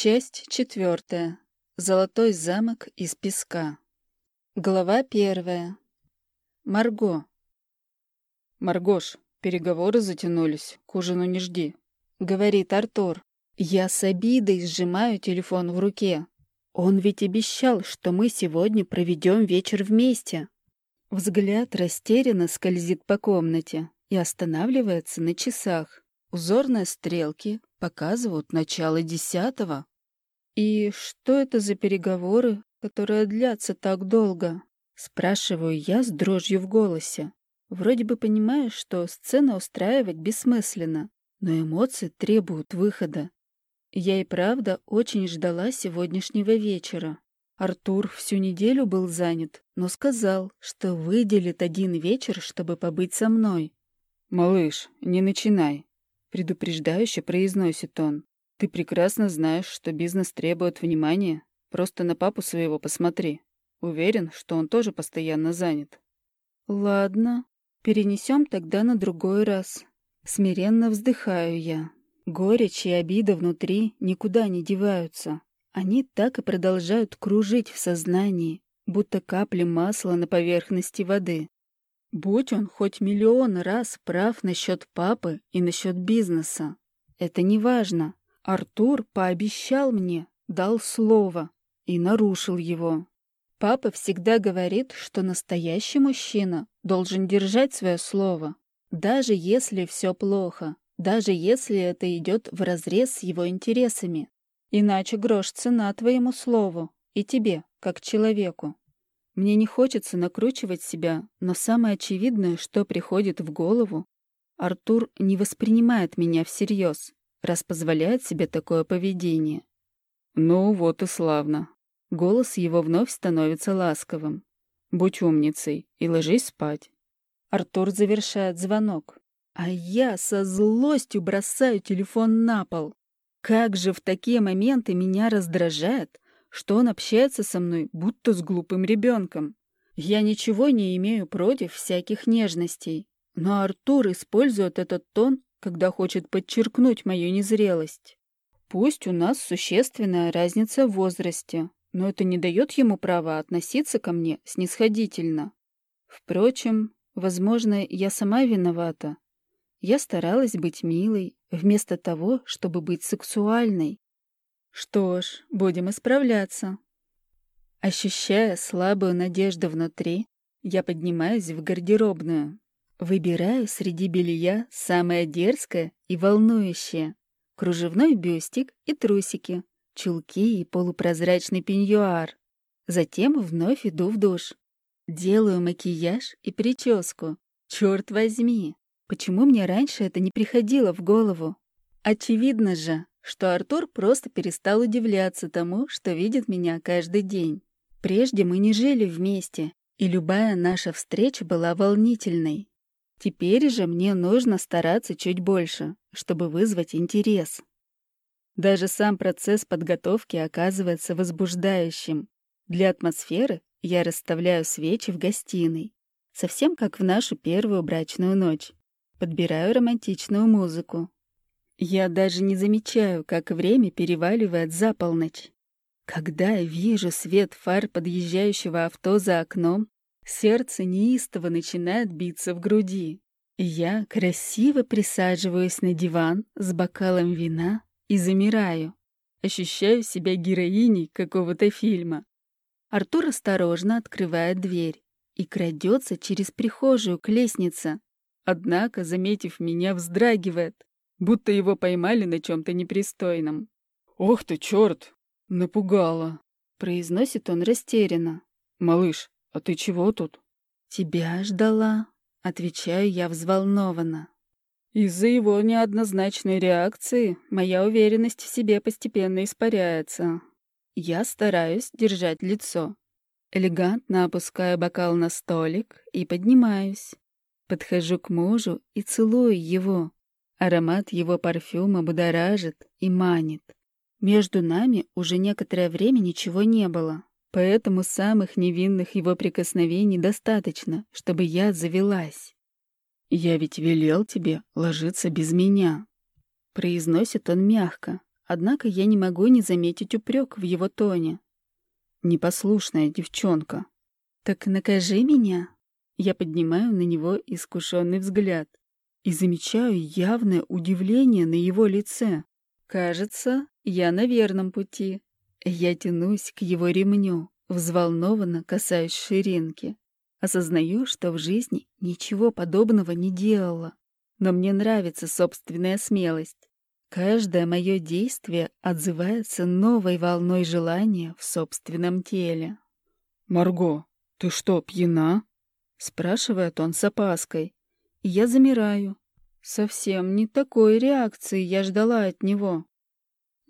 Часть четвертая. Золотой замок из песка. Глава первая. Марго. «Маргош, переговоры затянулись, к ужину не жди», — говорит Артур. Я с обидой сжимаю телефон в руке. Он ведь обещал, что мы сегодня проведем вечер вместе. Взгляд растерянно скользит по комнате и останавливается на часах. Узорные стрелки показывают начало десятого. И что это за переговоры, которые длятся так долго? Спрашиваю я с дрожью в голосе. Вроде бы понимаю, что сцена устраивать бессмысленно, но эмоции требуют выхода. Я и правда очень ждала сегодняшнего вечера. Артур всю неделю был занят, но сказал, что выделит один вечер, чтобы побыть со мной. «Малыш, не начинай», — предупреждающе произносит он. «Ты прекрасно знаешь, что бизнес требует внимания. Просто на папу своего посмотри. Уверен, что он тоже постоянно занят». «Ладно, перенесем тогда на другой раз». Смиренно вздыхаю я. Горечь и обида внутри никуда не деваются. Они так и продолжают кружить в сознании, будто капли масла на поверхности воды. Будь он хоть миллион раз прав насчет папы и насчет бизнеса. Это не важно. Артур пообещал мне, дал слово и нарушил его. Папа всегда говорит, что настоящий мужчина должен держать свое слово, даже если все плохо, даже если это идет вразрез с его интересами. Иначе грош цена твоему слову и тебе, как человеку. Мне не хочется накручивать себя, но самое очевидное, что приходит в голову, Артур не воспринимает меня всерьез, раз позволяет себе такое поведение. «Ну вот и славно». Голос его вновь становится ласковым. «Будь умницей и ложись спать». Артур завершает звонок, а я со злостью бросаю телефон на пол. Как же в такие моменты меня раздражает, что он общается со мной, будто с глупым ребенком. Я ничего не имею против всяких нежностей, но Артур использует этот тон, когда хочет подчеркнуть мою незрелость. Пусть у нас существенная разница в возрасте, но это не дает ему права относиться ко мне снисходительно. Впрочем, возможно, я сама виновата. Я старалась быть милой, вместо того, чтобы быть сексуальной. Что ж, будем исправляться. Ощущая слабую надежду внутри, я поднимаюсь в гардеробную. Выбираю среди белья самое дерзкое и волнующее. Кружевной бюстик и трусики, чулки и полупрозрачный пеньюар. Затем вновь иду в душ. Делаю макияж и прическу. Черт возьми, почему мне раньше это не приходило в голову? Очевидно же, что Артур просто перестал удивляться тому, что видит меня каждый день. Прежде мы не жили вместе, и любая наша встреча была волнительной. Теперь же мне нужно стараться чуть больше, чтобы вызвать интерес. Даже сам процесс подготовки оказывается возбуждающим. Для атмосферы я расставляю свечи в гостиной, совсем как в нашу первую брачную ночь. Подбираю романтичную музыку, я даже не замечаю, как время переваливает за полночь. Когда я вижу свет фар подъезжающего авто за окном, сердце неистово начинает биться в груди. Я красиво присаживаюсь на диван с бокалом вина и замираю. Ощущаю себя героиней какого-то фильма. Артур осторожно открывает дверь и крадется через прихожую к лестнице. Однако, заметив меня, вздрагивает будто его поймали на чем-то непристойном. «Ох ты, черт! Напугала!» — произносит он растерянно. «Малыш, а ты чего тут?» «Тебя ждала», — отвечаю я взволнованно. Из-за его неоднозначной реакции моя уверенность в себе постепенно испаряется. Я стараюсь держать лицо. Элегантно опускаю бокал на столик и поднимаюсь. Подхожу к мужу и целую его. Аромат его парфюма будоражит и манит. Между нами уже некоторое время ничего не было, поэтому самых невинных его прикосновений достаточно, чтобы я завелась. «Я ведь велел тебе ложиться без меня», — произносит он мягко, Однако я не могу не заметить упрек в его тоне. Непослушная девчонка. Так накажи меня. Я поднимаю на него искушенный взгляд и замечаю явное удивление на его лице. Кажется, я на верном пути. Я тянусь к его ремню, взволнованно касаюсь ширинки. Осознаю, что в жизни ничего подобного не делала. Но мне нравится собственная смелость. Каждое мое действие отзывается новой волной желания в собственном теле. «Марго, ты что, пьяна?» — спрашивает он с опаской. Я замираю. Совсем не такой реакции я ждала от него.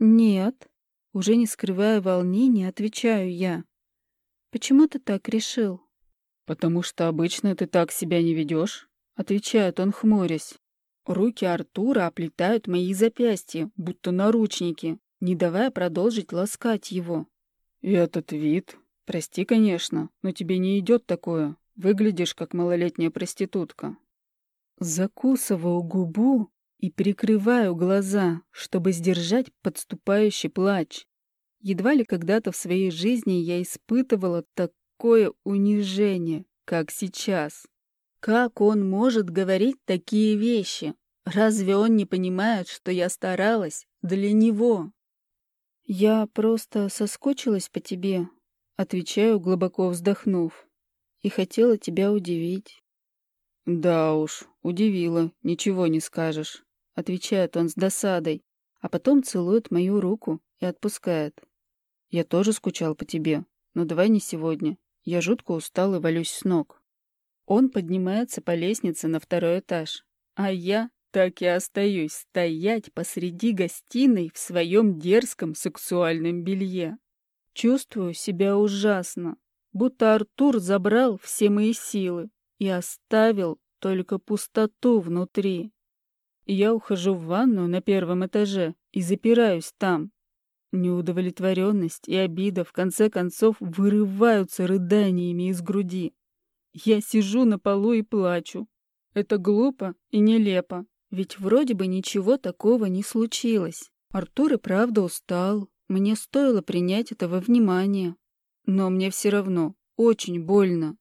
«Нет», — уже не скрывая волнения, отвечаю я. «Почему ты так решил?» «Потому что обычно ты так себя не ведешь», — отвечает он, хмурясь. Руки Артура оплетают мои запястья, будто наручники, не давая продолжить ласкать его. «И этот вид? Прости, конечно, но тебе не идет такое. Выглядишь, как малолетняя проститутка». Закусываю губу и прикрываю глаза, чтобы сдержать подступающий плач. Едва ли когда-то в своей жизни я испытывала такое унижение, как сейчас. Как он может говорить такие вещи? Разве он не понимает, что я старалась для него? Я просто соскучилась по тебе, отвечаю, глубоко вздохнув, и хотела тебя удивить. Да уж, удивила, ничего не скажешь, отвечает он с досадой, а потом целует мою руку и отпускает. Я тоже скучал по тебе, но давай не сегодня. Я жутко устал и валюсь с ног. Он поднимается по лестнице на второй этаж, а я так и остаюсь стоять посреди гостиной в своем дерзком сексуальном белье. Чувствую себя ужасно, будто Артур забрал все мои силы и оставил только пустоту внутри. Я ухожу в ванную на первом этаже и запираюсь там. Неудовлетворенность и обида в конце концов вырываются рыданиями из груди. Я сижу на полу и плачу. Это глупо и нелепо, ведь вроде бы ничего такого не случилось. Артур и правда устал. Мне стоило принять это во внимание. Но мне все равно очень больно.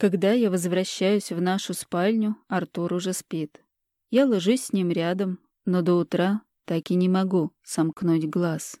Когда я возвращаюсь в нашу спальню, Артур уже спит. Я ложусь с ним рядом, но до утра так и не могу сомкнуть глаз.